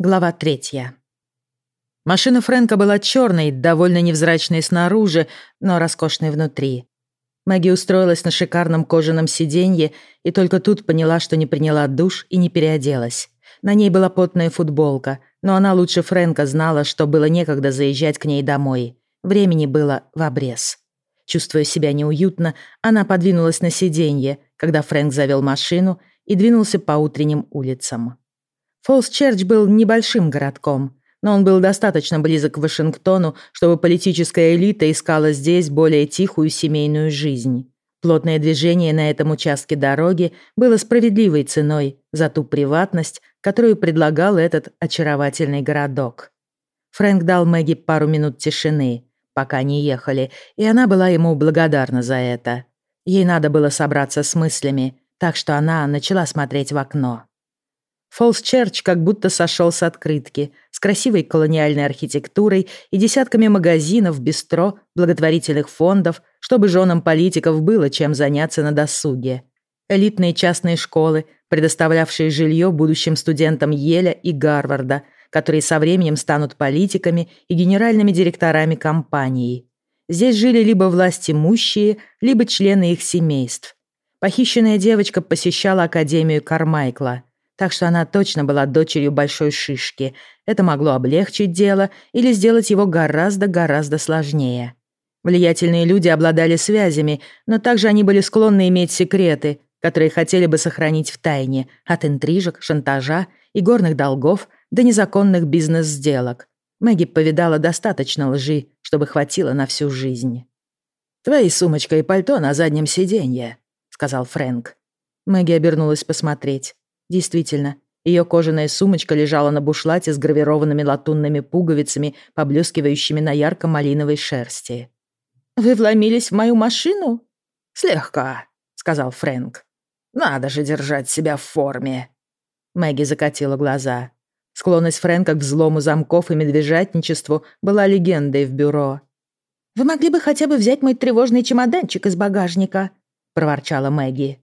Глава третья. Машина Фрэнка была черной, довольно невзрачной снаружи, но роскошной внутри. Мэгги устроилась на шикарном кожаном сиденье и только тут поняла, что не приняла душ и не переоделась. На ней была потная футболка, но она лучше Фрэнка знала, что было некогда заезжать к ней домой. Времени было в обрез. Чувствуя себя неуютно, она подвинулась на сиденье, когда Фрэнк завел машину и двинулся по утренним улицам. Фолс-Черч был небольшим городком, но он был достаточно близок к Вашингтону, чтобы политическая элита искала здесь более тихую семейную жизнь. Плотное движение на этом участке дороги было справедливой ценой за ту приватность, которую предлагал этот очаровательный городок. Фрэнк дал Мэгги пару минут тишины, пока они ехали, и она была ему благодарна за это. Ей надо было собраться с мыслями, так что она начала смотреть в окно. Фолс Черч как будто сошел с открытки, с красивой колониальной архитектурой и десятками магазинов, бистро, благотворительных фондов, чтобы женам политиков было чем заняться на досуге. Элитные частные школы, предоставлявшие жилье будущим студентам Еля и Гарварда, которые со временем станут политиками и генеральными директорами компаний. Здесь жили либо власть имущие, либо члены их семейств. Похищенная девочка посещала Академию Кармайкла – так что она точно была дочерью большой шишки. Это могло облегчить дело или сделать его гораздо-гораздо сложнее. Влиятельные люди обладали связями, но также они были склонны иметь секреты, которые хотели бы сохранить в тайне, от интрижек, шантажа и горных долгов до незаконных бизнес-сделок. Мэгги повидала достаточно лжи, чтобы хватило на всю жизнь. «Твои сумочка и пальто на заднем сиденье», — сказал Фрэнк. Мэгги обернулась посмотреть. Действительно, ее кожаная сумочка лежала на бушлате с гравированными латунными пуговицами, поблескивающими на ярко-малиновой шерсти. «Вы вломились в мою машину?» «Слегка», — сказал Фрэнк. «Надо же держать себя в форме». Мэгги закатила глаза. Склонность Фрэнка к взлому замков и медвежатничеству была легендой в бюро. «Вы могли бы хотя бы взять мой тревожный чемоданчик из багажника», — проворчала Мэгги.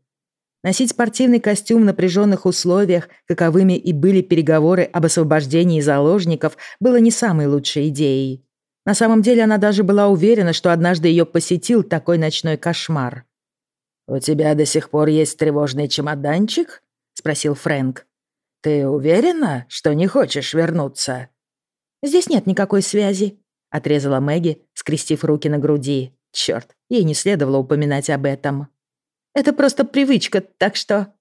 Носить спортивный костюм в напряженных условиях, каковыми и были переговоры об освобождении заложников, было не самой лучшей идеей. На самом деле она даже была уверена, что однажды ее посетил такой ночной кошмар. «У тебя до сих пор есть тревожный чемоданчик?» — спросил Фрэнк. «Ты уверена, что не хочешь вернуться?» «Здесь нет никакой связи», — отрезала Мэгги, скрестив руки на груди. Черт, ей не следовало упоминать об этом. Это просто привычка, так что...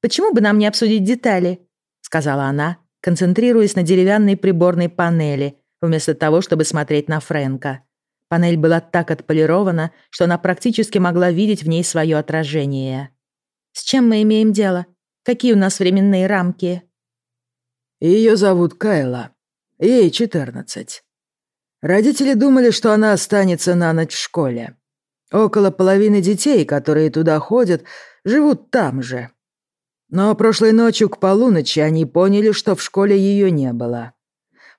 Почему бы нам не обсудить детали?» — сказала она, концентрируясь на деревянной приборной панели, вместо того, чтобы смотреть на Фрэнка. Панель была так отполирована, что она практически могла видеть в ней свое отражение. «С чем мы имеем дело? Какие у нас временные рамки?» Ее зовут Кайла. Ей 14. Родители думали, что она останется на ночь в школе. Около половины детей, которые туда ходят, живут там же. Но прошлой ночью к полуночи они поняли, что в школе ее не было.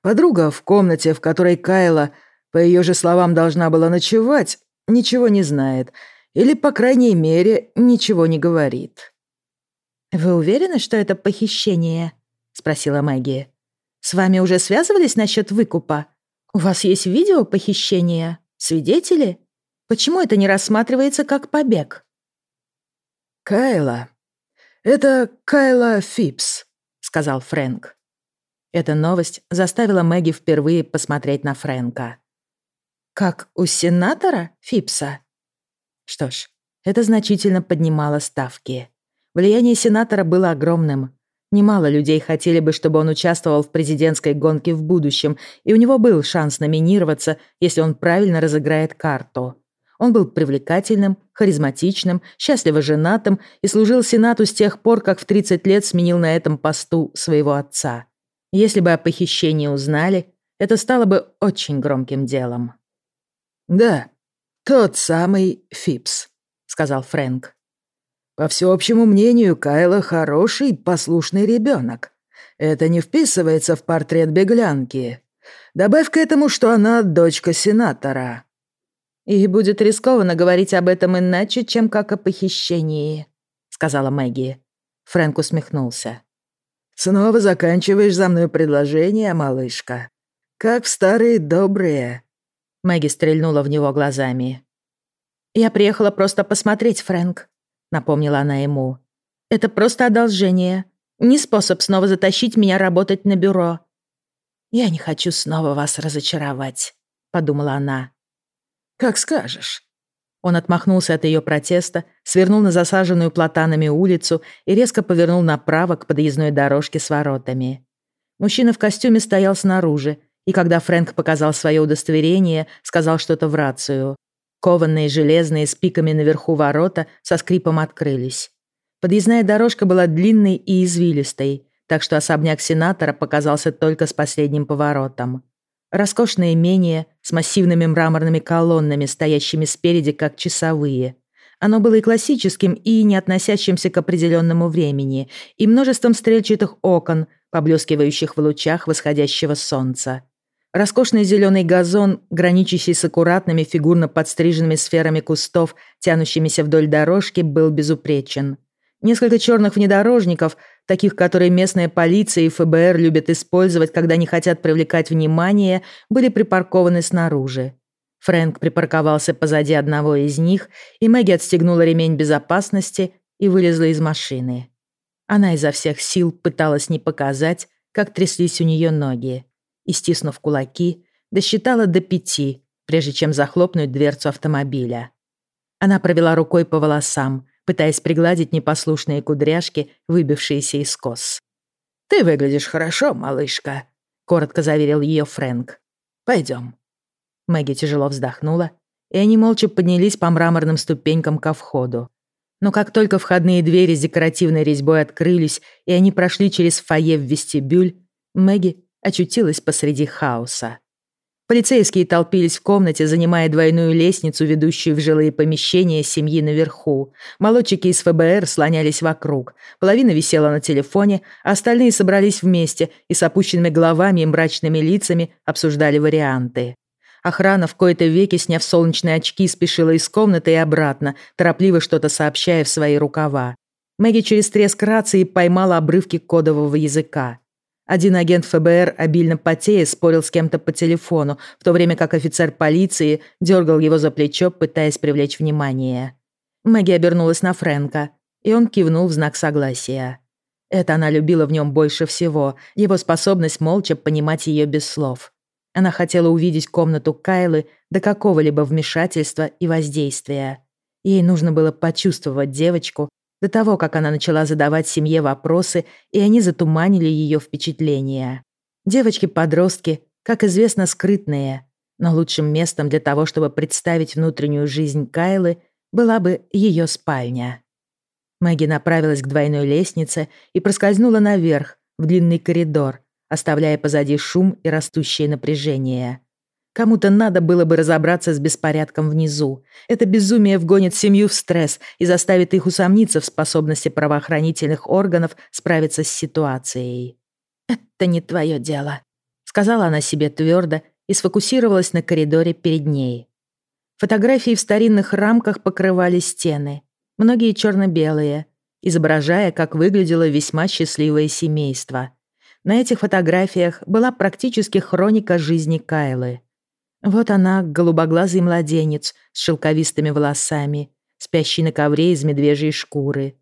Подруга в комнате, в которой Кайла, по ее же словам, должна была ночевать, ничего не знает. Или, по крайней мере, ничего не говорит. «Вы уверены, что это похищение?» — спросила Мэгги. «С вами уже связывались насчет выкупа? У вас есть видео похищения? Свидетели?» Почему это не рассматривается как побег? «Кайла. Это Кайла Фипс», — сказал Фрэнк. Эта новость заставила Мэгги впервые посмотреть на Фрэнка. «Как у сенатора Фипса?» Что ж, это значительно поднимало ставки. Влияние сенатора было огромным. Немало людей хотели бы, чтобы он участвовал в президентской гонке в будущем, и у него был шанс номинироваться, если он правильно разыграет карту. Он был привлекательным, харизматичным, счастливо женатым и служил Сенату с тех пор, как в 30 лет сменил на этом посту своего отца. Если бы о похищении узнали, это стало бы очень громким делом. «Да, тот самый Фипс», — сказал Фрэнк. «По всеобщему мнению, Кайла хороший, послушный ребенок. Это не вписывается в портрет беглянки. Добавь к этому, что она дочка сенатора». «И будет рискованно говорить об этом иначе, чем как о похищении», — сказала Мэгги. Фрэнк усмехнулся. Снова заканчиваешь за мной предложение, малышка. Как в старые добрые». Мэгги стрельнула в него глазами. «Я приехала просто посмотреть, Фрэнк», — напомнила она ему. «Это просто одолжение. Не способ снова затащить меня работать на бюро». «Я не хочу снова вас разочаровать», — подумала она. «Как скажешь». Он отмахнулся от ее протеста, свернул на засаженную платанами улицу и резко повернул направо к подъездной дорожке с воротами. Мужчина в костюме стоял снаружи, и когда Фрэнк показал свое удостоверение, сказал что-то в рацию. Кованные железные с пиками наверху ворота со скрипом открылись. Подъездная дорожка была длинной и извилистой, так что особняк сенатора показался только с последним поворотом. Роскошное имение с массивными мраморными колоннами, стоящими спереди как часовые. Оно было и классическим, и не относящимся к определенному времени, и множеством стрельчатых окон, поблескивающих в лучах восходящего солнца. Роскошный зеленый газон, граничащий с аккуратными фигурно подстриженными сферами кустов, тянущимися вдоль дорожки, был безупречен. Несколько черных внедорожников, таких, которые местная полиция и ФБР любят использовать, когда не хотят привлекать внимание, были припаркованы снаружи. Фрэнк припарковался позади одного из них, и Мэгги отстегнула ремень безопасности и вылезла из машины. Она изо всех сил пыталась не показать, как тряслись у нее ноги, и, стиснув кулаки, досчитала до пяти, прежде чем захлопнуть дверцу автомобиля. Она провела рукой по волосам, пытаясь пригладить непослушные кудряшки, выбившиеся из кос. «Ты выглядишь хорошо, малышка», — коротко заверил ее Фрэнк. «Пойдем». Мэгги тяжело вздохнула, и они молча поднялись по мраморным ступенькам ко входу. Но как только входные двери с декоративной резьбой открылись, и они прошли через фойе в вестибюль, Мэгги очутилась посреди хаоса. Полицейские толпились в комнате, занимая двойную лестницу, ведущую в жилые помещения семьи наверху. Молодчики из ФБР слонялись вокруг. Половина висела на телефоне, а остальные собрались вместе и с опущенными головами и мрачными лицами обсуждали варианты. Охрана в кои-то веки, сняв солнечные очки, спешила из комнаты и обратно, торопливо что-то сообщая в свои рукава. Мэгги через треск рации поймала обрывки кодового языка. Один агент ФБР, обильно потея, спорил с кем-то по телефону, в то время как офицер полиции дергал его за плечо, пытаясь привлечь внимание. Мэгги обернулась на Фрэнка, и он кивнул в знак согласия. Это она любила в нем больше всего, его способность молча понимать ее без слов. Она хотела увидеть комнату Кайлы до какого-либо вмешательства и воздействия. Ей нужно было почувствовать девочку, до того, как она начала задавать семье вопросы, и они затуманили ее впечатления. Девочки-подростки, как известно, скрытные, но лучшим местом для того, чтобы представить внутреннюю жизнь Кайлы, была бы ее спальня. Мэгги направилась к двойной лестнице и проскользнула наверх, в длинный коридор, оставляя позади шум и растущее напряжение. Кому-то надо было бы разобраться с беспорядком внизу. Это безумие вгонит семью в стресс и заставит их усомниться в способности правоохранительных органов справиться с ситуацией. «Это не твое дело», — сказала она себе твердо и сфокусировалась на коридоре перед ней. Фотографии в старинных рамках покрывали стены, многие черно-белые, изображая, как выглядело весьма счастливое семейство. На этих фотографиях была практически хроника жизни Кайлы — вот она, голубоглазый младенец с шелковистыми волосами, спящий на ковре из медвежьей шкуры.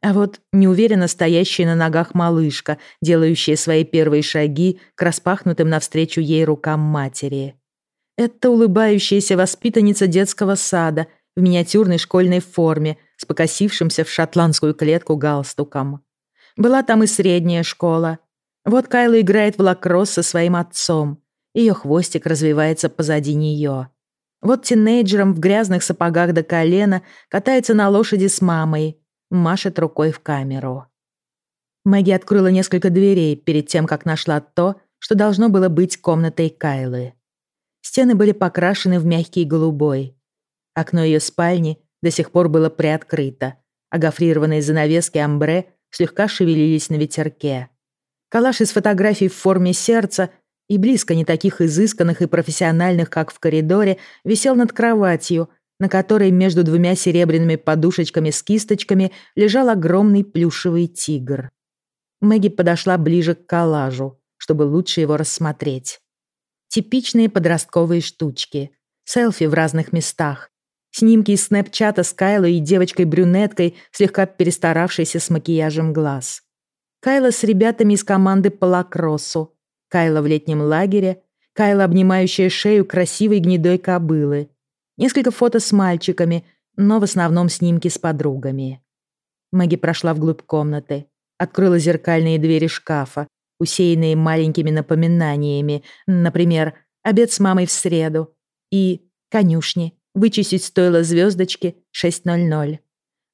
А вот неуверенно стоящая на ногах малышка, делающая свои первые шаги к распахнутым навстречу ей рукам матери. Это улыбающаяся воспитанница детского сада в миниатюрной школьной форме с покосившимся в шотландскую клетку галстуком. Была там и средняя школа. Вот Кайла играет в лакросс со своим отцом, ее хвостик развивается позади нее. Вот тинейджером в грязных сапогах до колена катается на лошади с мамой, машет рукой в камеру. Мэгги открыла несколько дверей перед тем, как нашла то, что должно было быть комнатой Кайлы. Стены были покрашены в мягкий голубой. Окно ее спальни до сих пор было приоткрыто, а гофрированные занавески амбре слегка шевелились на ветерке. Калаш из фотографий в форме сердца и близко не таких изысканных и профессиональных, как в коридоре, висел над кроватью, на которой между двумя серебряными подушечками с кисточками лежал огромный плюшевый тигр. Мэгги подошла ближе к коллажу, чтобы лучше его рассмотреть. Типичные подростковые штучки. Селфи в разных местах. Снимки из снэпчата с Кайлой и девочкой-брюнеткой, слегка перестаравшейся с макияжем глаз. Кайла с ребятами из команды по лакроссу. Кайла в летнем лагере. Кайла, обнимающая шею красивой гнедой кобылы. Несколько фото с мальчиками, но в основном снимки с подругами. Мэгги прошла вглубь комнаты, открыла зеркальные двери шкафа, усеянные маленькими напоминаниями, например, обед с мамой в среду и конюшни, вычистить стоило звездочки 6.00.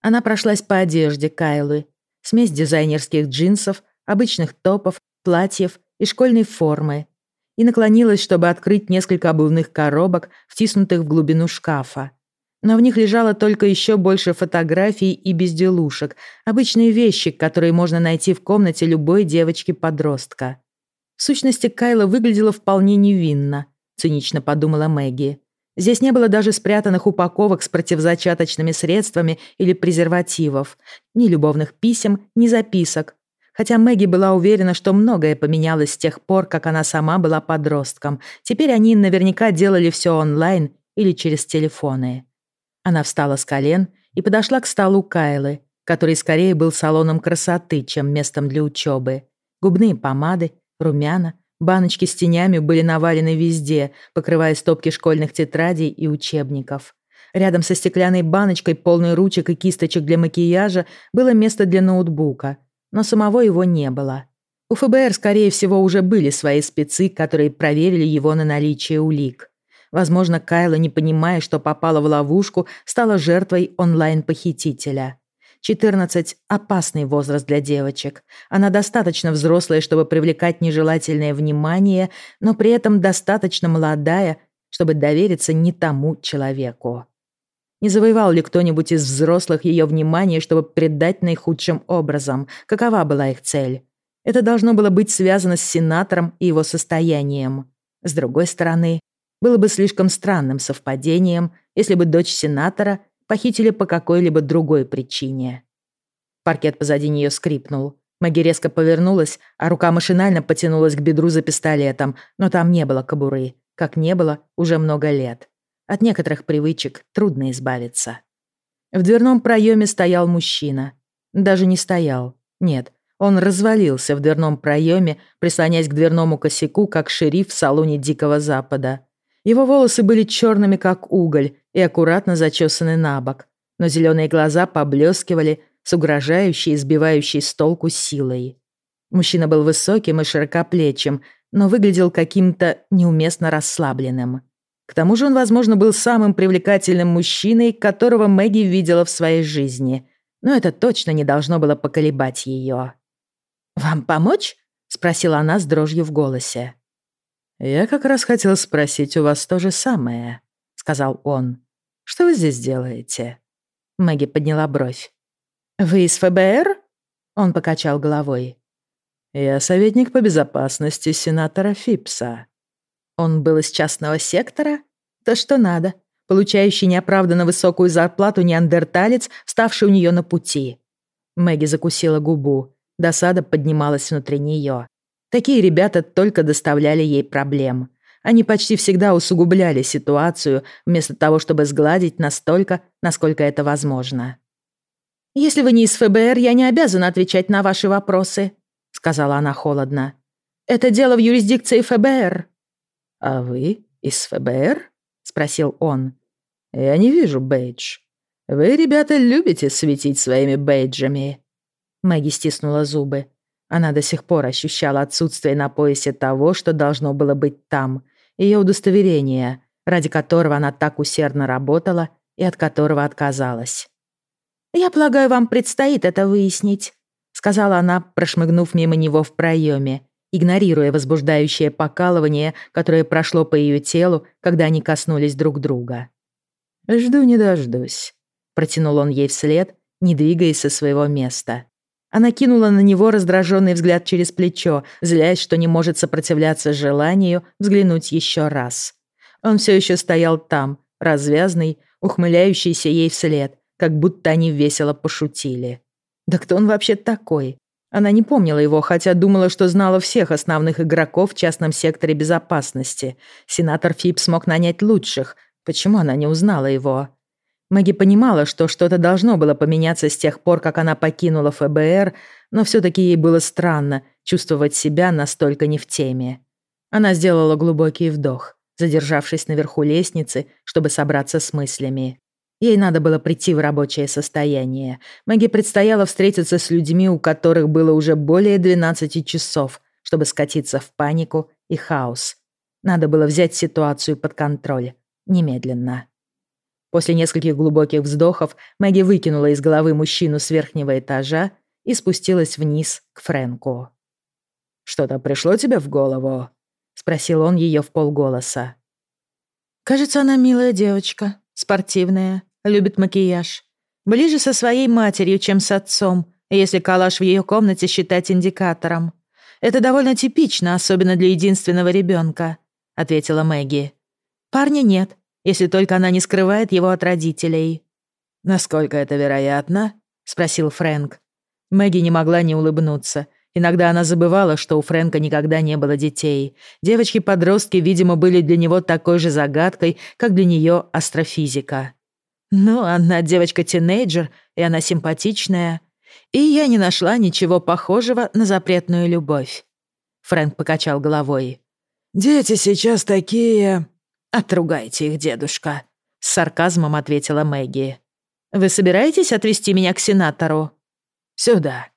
Она прошлась по одежде Кайлы, смесь дизайнерских джинсов, обычных топов, платьев и школьной формы, и наклонилась, чтобы открыть несколько обувных коробок, втиснутых в глубину шкафа но в них лежало только еще больше фотографий и безделушек, обычные вещи, которые можно найти в комнате любой девочки-подростка. В сущности, Кайла выглядела вполне невинно, цинично подумала Мэгги. Здесь не было даже спрятанных упаковок с противозачаточными средствами или презервативов, ни любовных писем, ни записок. Хотя Мэгги была уверена, что многое поменялось с тех пор, как она сама была подростком. Теперь они наверняка делали все онлайн или через телефоны. Она встала с колен и подошла к столу Кайлы, который скорее был салоном красоты, чем местом для учебы. Губные помады, румяна, баночки с тенями были навалены везде, покрывая стопки школьных тетрадей и учебников. Рядом со стеклянной баночкой, полной ручек и кисточек для макияжа, было место для ноутбука, но самого его не было. У ФБР, скорее всего, уже были свои спецы, которые проверили его на наличие улик. Возможно, Кайла, не понимая, что попала в ловушку, стала жертвой онлайн-похитителя. 14 – опасный возраст для девочек. Она достаточно взрослая, чтобы привлекать нежелательное внимание, но при этом достаточно молодая, чтобы довериться не тому человеку. Не завоевал ли кто-нибудь из взрослых ее внимание, чтобы предать наихудшим образом? Какова была их цель? Это должно было быть связано с сенатором и его состоянием. С другой стороны, было бы слишком странным совпадением, если бы дочь сенатора похитили по какой-либо другой причине. Паркет позади нее скрипнул. Маги резко повернулась, а рука машинально потянулась к бедру за пистолетом, но там не было кобуры, как не было уже много лет. От некоторых привычек трудно избавиться. В дверном проеме стоял мужчина. Даже не стоял. Нет, он развалился в дверном проеме, прислоняясь к дверному косяку, как шериф в салоне Дикого Запада. Его волосы были черными, как уголь, и аккуратно зачесаны на бок, но зеленые глаза поблескивали с угрожающей, сбивающей с толку силой. Мужчина был высоким и широкоплечим, но выглядел каким-то неуместно расслабленным. К тому же он, возможно, был самым привлекательным мужчиной, которого Мэгги видела в своей жизни, но это точно не должно было поколебать ее. «Вам помочь?» — спросила она с дрожью в голосе. «Я как раз хотел спросить у вас то же самое», — сказал он. «Что вы здесь делаете?» Мэгги подняла бровь. «Вы из ФБР?» Он покачал головой. «Я советник по безопасности сенатора Фипса». Он был из частного сектора? То, что надо. Получающий неоправданно высокую зарплату неандерталец, ставший у нее на пути. Мэгги закусила губу. Досада поднималась внутри нее. Такие ребята только доставляли ей проблем. Они почти всегда усугубляли ситуацию, вместо того, чтобы сгладить настолько, насколько это возможно. «Если вы не из ФБР, я не обязана отвечать на ваши вопросы», — сказала она холодно. «Это дело в юрисдикции ФБР». «А вы из ФБР?» — спросил он. «Я не вижу бейдж. Вы, ребята, любите светить своими бейджами». Мэгги стиснула зубы. Она до сих пор ощущала отсутствие на поясе того, что должно было быть там. Ее удостоверение, ради которого она так усердно работала и от которого отказалась. «Я полагаю, вам предстоит это выяснить», — сказала она, прошмыгнув мимо него в проеме, игнорируя возбуждающее покалывание, которое прошло по ее телу, когда они коснулись друг друга. «Жду не дождусь», — протянул он ей вслед, не двигаясь со своего места. Она кинула на него раздраженный взгляд через плечо, злясь, что не может сопротивляться желанию взглянуть еще раз. Он все еще стоял там, развязный, ухмыляющийся ей вслед, как будто они весело пошутили. Да кто он вообще такой? Она не помнила его, хотя думала, что знала всех основных игроков в частном секторе безопасности. Сенатор Фипс смог нанять лучших. Почему она не узнала его? Мэгги понимала, что что-то должно было поменяться с тех пор, как она покинула ФБР, но все-таки ей было странно чувствовать себя настолько не в теме. Она сделала глубокий вдох, задержавшись наверху лестницы, чтобы собраться с мыслями. Ей надо было прийти в рабочее состояние. Мэгги предстояло встретиться с людьми, у которых было уже более 12 часов, чтобы скатиться в панику и хаос. Надо было взять ситуацию под контроль. Немедленно. После нескольких глубоких вздохов Мэгги выкинула из головы мужчину с верхнего этажа и спустилась вниз к Фрэнку. «Что-то пришло тебе в голову?» — спросил он ее в полголоса. «Кажется, она милая девочка, спортивная, любит макияж. Ближе со своей матерью, чем с отцом, если калаш в ее комнате считать индикатором. Это довольно типично, особенно для единственного ребенка, ответила Мэгги. Парня нет, если только она не скрывает его от родителей. Насколько это вероятно? спросил Фрэнк. Мэгги не могла не улыбнуться. Иногда она забывала, что у Фрэнка никогда не было детей. Девочки-подростки, видимо, были для него такой же загадкой, как для нее астрофизика. Ну, она девочка-тинейджер, и она симпатичная. И я не нашла ничего похожего на запретную любовь. Фрэнк покачал головой. «Дети сейчас такие...» «Отругайте их, дедушка», — с сарказмом ответила Мэгги. «Вы собираетесь отвезти меня к сенатору?» «Сюда».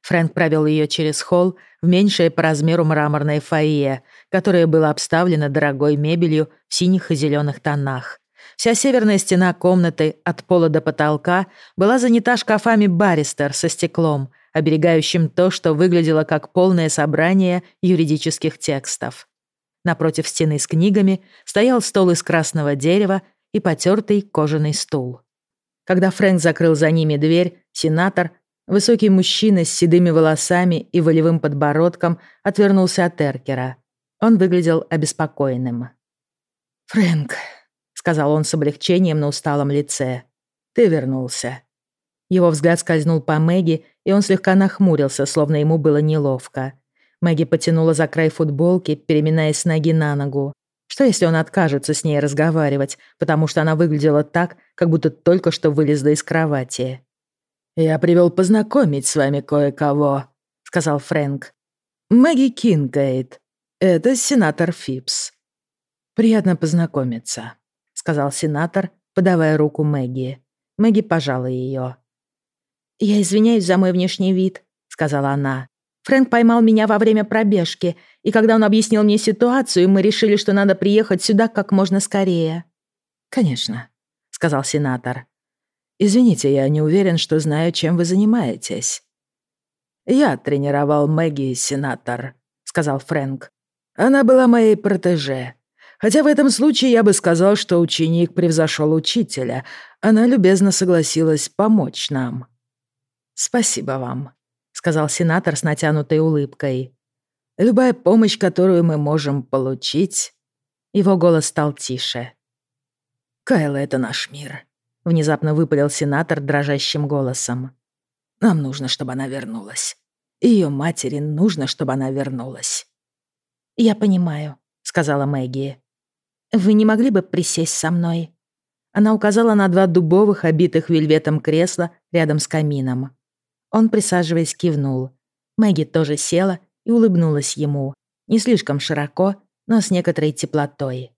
Фрэнк провел ее через холл в меньшее по размеру мраморное фойе, которое было обставлено дорогой мебелью в синих и зеленых тонах. Вся северная стена комнаты от пола до потолка была занята шкафами баристер со стеклом, оберегающим то, что выглядело как полное собрание юридических текстов. Напротив стены с книгами стоял стол из красного дерева и потертый кожаный стул. Когда Фрэнк закрыл за ними дверь, сенатор, высокий мужчина с седыми волосами и волевым подбородком, отвернулся от Эркера. Он выглядел обеспокоенным. «Фрэнк», сказал он с облегчением на усталом лице. «Ты вернулся». Его взгляд скользнул по Мэгги, и он слегка нахмурился, словно ему было неловко. Мэгги потянула за край футболки, переминаясь с ноги на ногу. Что если он откажется с ней разговаривать, потому что она выглядела так, как будто только что вылезла из кровати? «Я привел познакомить с вами кое-кого», — сказал Фрэнк. «Мэгги Кингейт. Это сенатор Фипс. Приятно познакомиться» сказал сенатор, подавая руку Мэгги. Мэгги пожала ее. «Я извиняюсь за мой внешний вид», — сказала она. «Фрэнк поймал меня во время пробежки, и когда он объяснил мне ситуацию, мы решили, что надо приехать сюда как можно скорее». «Конечно», — сказал сенатор. «Извините, я не уверен, что знаю, чем вы занимаетесь». «Я тренировал Мэгги, сенатор», — сказал Фрэнк. «Она была моей протеже. Хотя в этом случае я бы сказал, что ученик превзошел учителя. Она любезно согласилась помочь нам. «Спасибо вам», — сказал сенатор с натянутой улыбкой. «Любая помощь, которую мы можем получить...» Его голос стал тише. «Кайла — это наш мир», — внезапно выпалил сенатор дрожащим голосом. «Нам нужно, чтобы она вернулась. Ее матери нужно, чтобы она вернулась». «Я понимаю», — сказала Мэгги. «Вы не могли бы присесть со мной?» Она указала на два дубовых, обитых вельветом кресла рядом с камином. Он, присаживаясь, кивнул. Мэгги тоже села и улыбнулась ему. Не слишком широко, но с некоторой теплотой.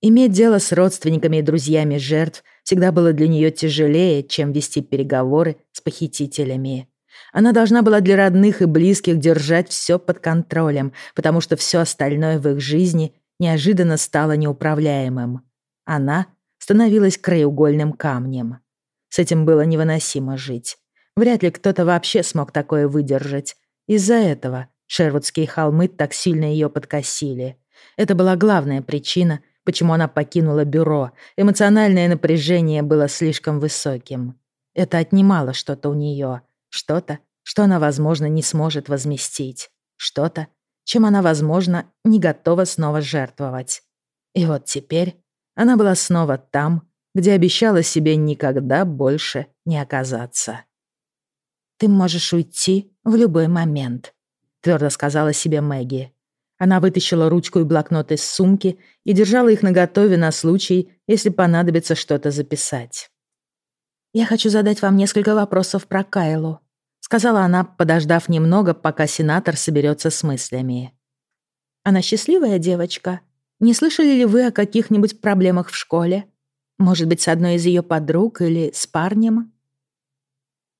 Иметь дело с родственниками и друзьями жертв всегда было для нее тяжелее, чем вести переговоры с похитителями. Она должна была для родных и близких держать все под контролем, потому что все остальное в их жизни неожиданно стало неуправляемым. Она становилась краеугольным камнем. С этим было невыносимо жить. Вряд ли кто-то вообще смог такое выдержать. Из-за этого Шервудские холмы так сильно ее подкосили. Это была главная причина, почему она покинула бюро. Эмоциональное напряжение было слишком высоким. Это отнимало что-то у нее. Что-то, что она, возможно, не сможет возместить. Что-то, чем она, возможно, не готова снова жертвовать. И вот теперь она была снова там, где обещала себе никогда больше не оказаться. «Ты можешь уйти в любой момент», — твердо сказала себе Мэгги. Она вытащила ручку и блокнот из сумки и держала их наготове на случай, если понадобится что-то записать. «Я хочу задать вам несколько вопросов про Кайлу», — сказала она, подождав немного, пока сенатор соберется с мыслями. «Она счастливая девочка? Не слышали ли вы о каких-нибудь проблемах в школе? Может быть, с одной из ее подруг или с парнем?»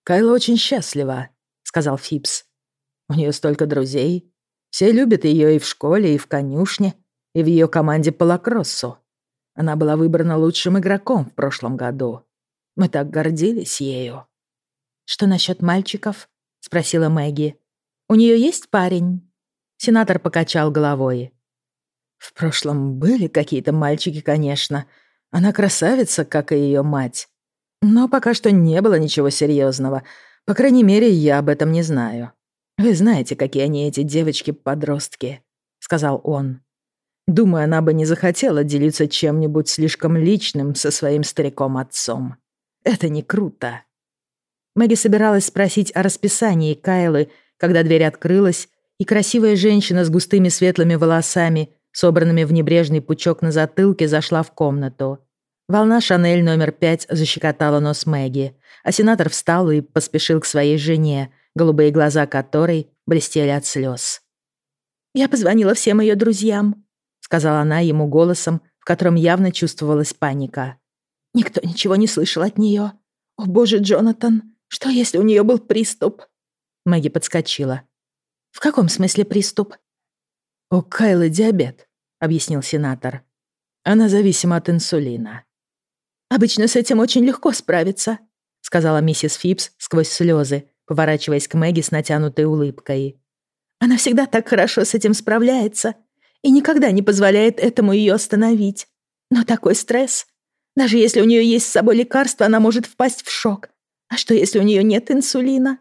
«Кайла очень счастлива», — сказал Фипс. «У нее столько друзей. Все любят ее и в школе, и в конюшне, и в ее команде по лакроссу. Она была выбрана лучшим игроком в прошлом году. Мы так гордились ею». «Что насчет мальчиков?» — спросила Мэгги. «У нее есть парень?» Сенатор покачал головой. «В прошлом были какие-то мальчики, конечно. Она красавица, как и ее мать. Но пока что не было ничего серьезного. По крайней мере, я об этом не знаю. Вы знаете, какие они эти девочки-подростки», — сказал он. «Думаю, она бы не захотела делиться чем-нибудь слишком личным со своим стариком-отцом. Это не круто». Мэгги собиралась спросить о расписании Кайлы, когда дверь открылась, и красивая женщина с густыми светлыми волосами, собранными в небрежный пучок на затылке, зашла в комнату. Волна Шанель номер пять защекотала нос Мэгги, а сенатор встал и поспешил к своей жене, голубые глаза которой блестели от слез. «Я позвонила всем ее друзьям», — сказала она ему голосом, в котором явно чувствовалась паника. «Никто ничего не слышал от нее. О, боже, Джонатан, что если у нее был приступ?» Мэгги подскочила. «В каком смысле приступ?» «У Кайлы диабет», — объяснил сенатор. «Она зависима от инсулина». «Обычно с этим очень легко справиться», — сказала миссис Фипс сквозь слезы, поворачиваясь к Мэгги с натянутой улыбкой. «Она всегда так хорошо с этим справляется и никогда не позволяет этому ее остановить. Но такой стресс. Даже если у нее есть с собой лекарство, она может впасть в шок. А что, если у нее нет инсулина?»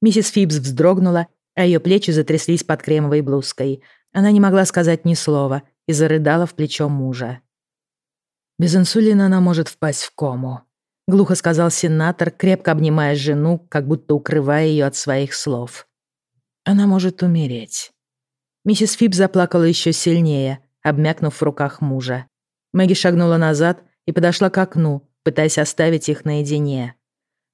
Миссис Фипс вздрогнула, а ее плечи затряслись под кремовой блузкой. Она не могла сказать ни слова и зарыдала в плечо мужа. «Без инсулина она может впасть в кому», — глухо сказал сенатор, крепко обнимая жену, как будто укрывая ее от своих слов. «Она может умереть». Миссис Фип заплакала еще сильнее, обмякнув в руках мужа. Мэгги шагнула назад и подошла к окну, пытаясь оставить их наедине.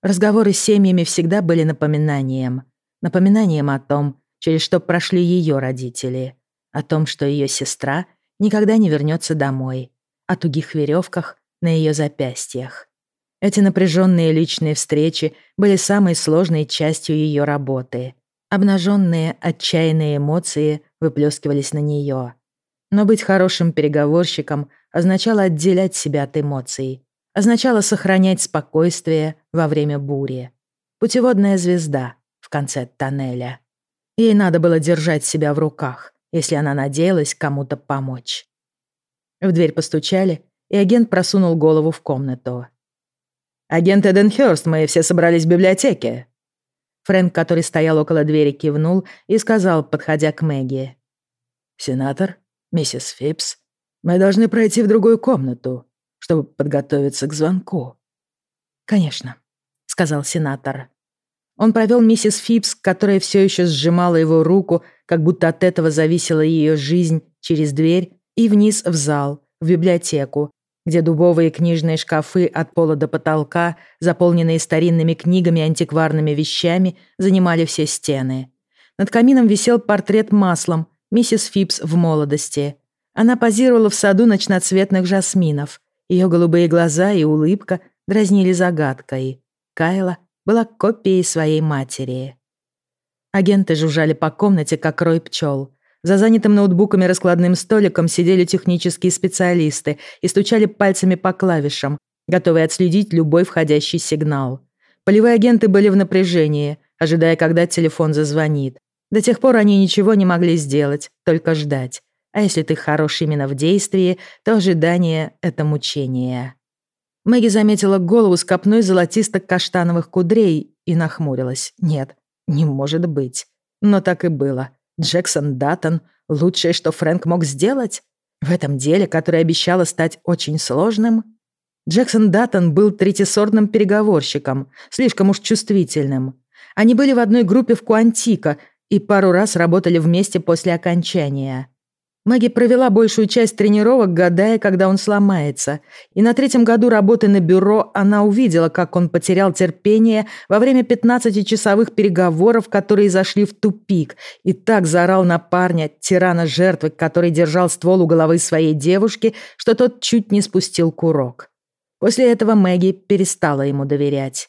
Разговоры с семьями всегда были напоминанием. Напоминанием о том, через что прошли ее родители. О том, что ее сестра никогда не вернется домой о тугих веревках на ее запястьях. Эти напряженные личные встречи были самой сложной частью ее работы. Обнаженные, отчаянные эмоции выплескивались на нее. Но быть хорошим переговорщиком означало отделять себя от эмоций, означало сохранять спокойствие во время бури. Путеводная звезда в конце тоннеля. Ей надо было держать себя в руках, если она надеялась кому-то помочь. В дверь постучали, и агент просунул голову в комнату. «Агент Эденхёрст, мы все собрались в библиотеке». Фрэнк, который стоял около двери, кивнул и сказал, подходя к Мэгги. «Сенатор, миссис Фипс, мы должны пройти в другую комнату, чтобы подготовиться к звонку». «Конечно», — сказал сенатор. Он провел миссис Фипс, которая все еще сжимала его руку, как будто от этого зависела ее жизнь, через дверь и вниз в зал, в библиотеку, где дубовые книжные шкафы от пола до потолка, заполненные старинными книгами и антикварными вещами, занимали все стены. Над камином висел портрет маслом, миссис Фипс в молодости. Она позировала в саду ночноцветных жасминов. Ее голубые глаза и улыбка дразнили загадкой. Кайла была копией своей матери. Агенты жужжали по комнате, как рой пчел. За занятым ноутбуком и раскладным столиком сидели технические специалисты и стучали пальцами по клавишам, готовые отследить любой входящий сигнал. Полевые агенты были в напряжении, ожидая, когда телефон зазвонит. До тех пор они ничего не могли сделать, только ждать. А если ты хорош именно в действии, то ожидание — это мучение. Мэгги заметила голову с копной золотисто-каштановых кудрей и нахмурилась. Нет, не может быть. Но так и было. Джексон Даттон — лучшее, что Фрэнк мог сделать? В этом деле, которое обещало стать очень сложным? Джексон Даттон был третисортным переговорщиком, слишком уж чувствительным. Они были в одной группе в Куантико и пару раз работали вместе после окончания. Мэгги провела большую часть тренировок, гадая, когда он сломается. И на третьем году работы на бюро она увидела, как он потерял терпение во время 15-часовых переговоров, которые зашли в тупик, и так заорал на парня, тирана жертвы, который держал ствол у головы своей девушки, что тот чуть не спустил курок. После этого Мэгги перестала ему доверять.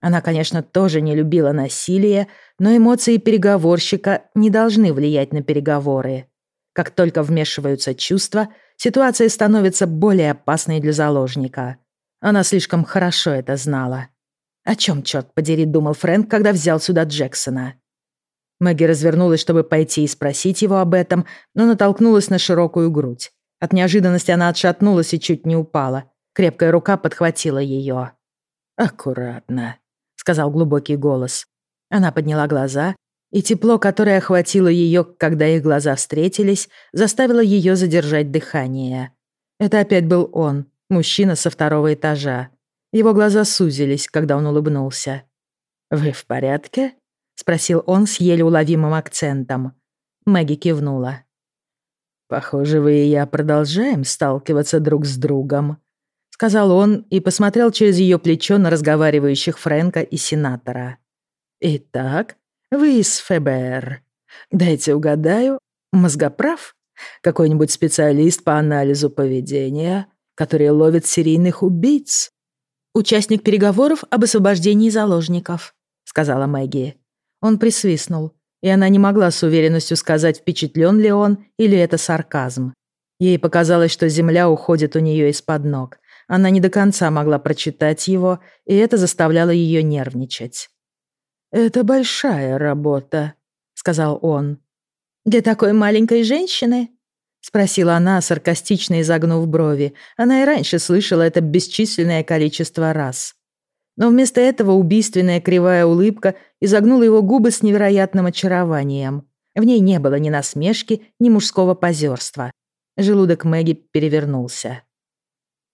Она, конечно, тоже не любила насилие, но эмоции переговорщика не должны влиять на переговоры. Как только вмешиваются чувства, ситуация становится более опасной для заложника. Она слишком хорошо это знала. О чем, черт подери, думал Фрэнк, когда взял сюда Джексона? Мэгги развернулась, чтобы пойти и спросить его об этом, но натолкнулась на широкую грудь. От неожиданности она отшатнулась и чуть не упала. Крепкая рука подхватила ее. «Аккуратно», — сказал глубокий голос. Она подняла глаза и тепло, которое охватило ее, когда их глаза встретились, заставило ее задержать дыхание. Это опять был он, мужчина со второго этажа. Его глаза сузились, когда он улыбнулся. «Вы в порядке?» — спросил он с еле уловимым акцентом. Мэгги кивнула. «Похоже, вы и я продолжаем сталкиваться друг с другом», — сказал он и посмотрел через ее плечо на разговаривающих Фрэнка и сенатора. «Итак, вы из ФБР. Дайте угадаю, мозгоправ? Какой-нибудь специалист по анализу поведения, который ловит серийных убийц? Участник переговоров об освобождении заложников, сказала Мэгги. Он присвистнул, и она не могла с уверенностью сказать, впечатлен ли он или это сарказм. Ей показалось, что земля уходит у нее из-под ног. Она не до конца могла прочитать его, и это заставляло ее нервничать. «Это большая работа», — сказал он. «Для такой маленькой женщины?» — спросила она, саркастично изогнув брови. Она и раньше слышала это бесчисленное количество раз. Но вместо этого убийственная кривая улыбка изогнула его губы с невероятным очарованием. В ней не было ни насмешки, ни мужского позерства. Желудок Мэгги перевернулся.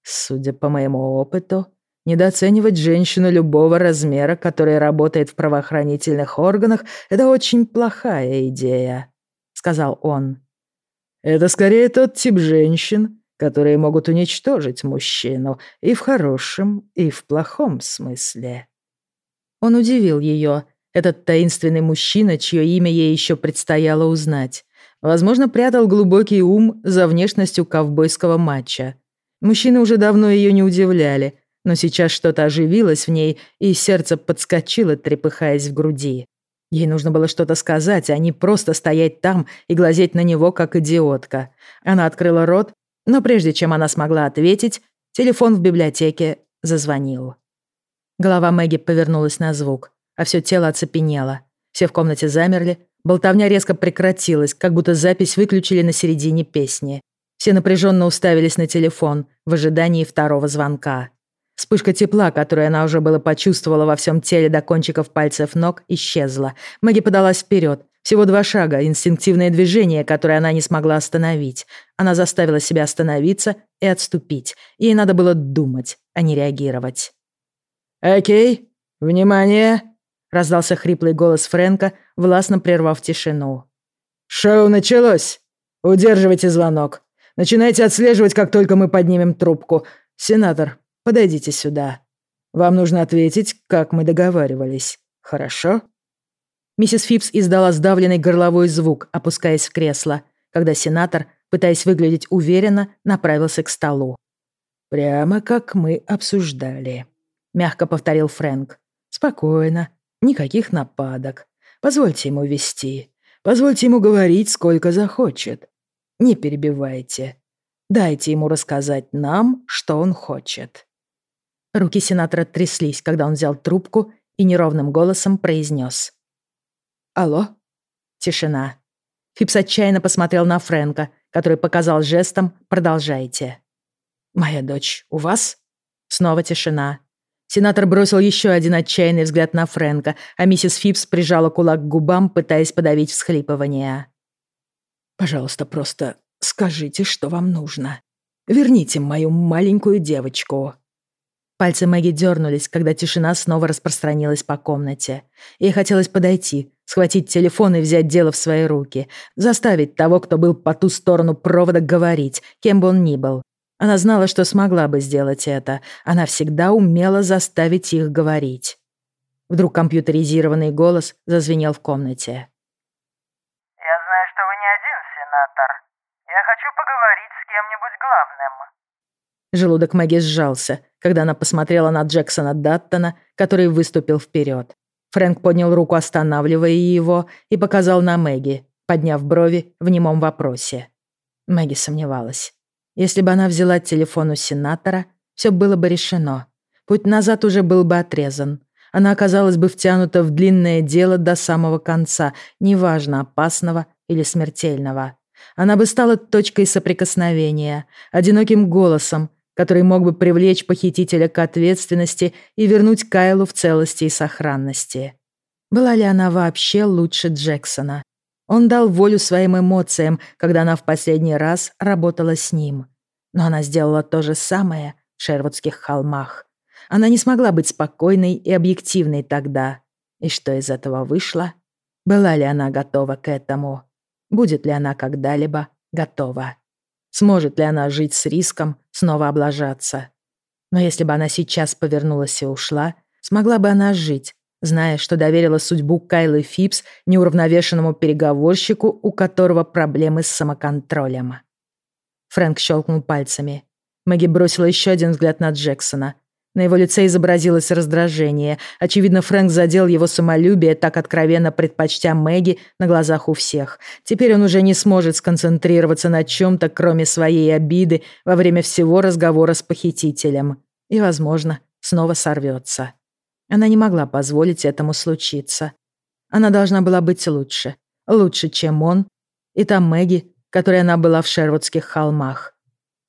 «Судя по моему опыту, Недооценивать женщину любого размера, которая работает в правоохранительных органах, это очень плохая идея», — сказал он. «Это скорее тот тип женщин, которые могут уничтожить мужчину и в хорошем, и в плохом смысле». Он удивил ее, этот таинственный мужчина, чье имя ей еще предстояло узнать. Возможно, прятал глубокий ум за внешностью ковбойского матча. Мужчины уже давно ее не удивляли — но сейчас что-то оживилось в ней, и сердце подскочило, трепыхаясь в груди. Ей нужно было что-то сказать, а не просто стоять там и глазеть на него, как идиотка. Она открыла рот, но прежде чем она смогла ответить, телефон в библиотеке зазвонил. Голова Мэгги повернулась на звук, а все тело оцепенело. Все в комнате замерли, болтовня резко прекратилась, как будто запись выключили на середине песни. Все напряженно уставились на телефон в ожидании второго звонка. Вспышка тепла, которую она уже было почувствовала во всем теле до кончиков пальцев ног, исчезла. Мэгги подалась вперед. Всего два шага, инстинктивное движение, которое она не смогла остановить. Она заставила себя остановиться и отступить. Ей надо было думать, а не реагировать. «Окей, внимание!» — раздался хриплый голос Фрэнка, властно прервав тишину. «Шоу началось! Удерживайте звонок. Начинайте отслеживать, как только мы поднимем трубку. Сенатор, Подойдите сюда. Вам нужно ответить, как мы договаривались. Хорошо?» Миссис Фипс издала сдавленный горловой звук, опускаясь в кресло, когда сенатор, пытаясь выглядеть уверенно, направился к столу. «Прямо как мы обсуждали», — мягко повторил Фрэнк. «Спокойно, никаких нападок. Позвольте ему вести. Позвольте ему говорить, сколько захочет. Не перебивайте. Дайте ему рассказать нам, что он хочет». Руки сенатора тряслись, когда он взял трубку и неровным голосом произнес. «Алло?» Тишина. Фипс отчаянно посмотрел на Фрэнка, который показал жестом «Продолжайте». «Моя дочь у вас?» Снова тишина. Сенатор бросил еще один отчаянный взгляд на Фрэнка, а миссис Фипс прижала кулак к губам, пытаясь подавить всхлипывание. «Пожалуйста, просто скажите, что вам нужно. Верните мою маленькую девочку». Пальцы Мэгги дернулись, когда тишина снова распространилась по комнате. Ей хотелось подойти, схватить телефон и взять дело в свои руки, заставить того, кто был по ту сторону провода, говорить, кем бы он ни был. Она знала, что смогла бы сделать это. Она всегда умела заставить их говорить. Вдруг компьютеризированный голос зазвенел в комнате. «Я знаю, что вы не один, сенатор. Я хочу поговорить с кем-нибудь главным». Желудок Мэгги сжался, когда она посмотрела на Джексона Даттона, который выступил вперед. Фрэнк поднял руку, останавливая его, и показал на Мэгги, подняв брови в немом вопросе. Мэгги сомневалась. Если бы она взяла телефон у сенатора, все было бы решено. Путь назад уже был бы отрезан. Она оказалась бы втянута в длинное дело до самого конца, неважно, опасного или смертельного. Она бы стала точкой соприкосновения, одиноким голосом, который мог бы привлечь похитителя к ответственности и вернуть Кайлу в целости и сохранности. Была ли она вообще лучше Джексона? Он дал волю своим эмоциям, когда она в последний раз работала с ним. Но она сделала то же самое в Шервудских холмах. Она не смогла быть спокойной и объективной тогда. И что из этого вышло? Была ли она готова к этому? Будет ли она когда-либо готова? Сможет ли она жить с риском снова облажаться? Но если бы она сейчас повернулась и ушла, смогла бы она жить, зная, что доверила судьбу Кайлы Фипс неуравновешенному переговорщику, у которого проблемы с самоконтролем. Фрэнк щелкнул пальцами. Мэгги бросила еще один взгляд на Джексона. На его лице изобразилось раздражение. Очевидно, Фрэнк задел его самолюбие, так откровенно предпочтя Мэгги на глазах у всех. Теперь он уже не сможет сконцентрироваться на чем-то, кроме своей обиды, во время всего разговора с похитителем. И, возможно, снова сорвется. Она не могла позволить этому случиться. Она должна была быть лучше. Лучше, чем он. И та Мэгги, которой она была в Шервудских холмах.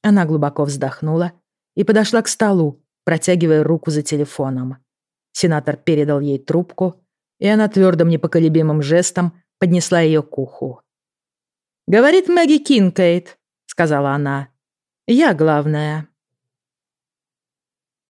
Она глубоко вздохнула и подошла к столу, протягивая руку за телефоном. Сенатор передал ей трубку, и она твердым непоколебимым жестом поднесла ее к уху. «Говорит Мэгги Кинкейт», — сказала она. «Я главная».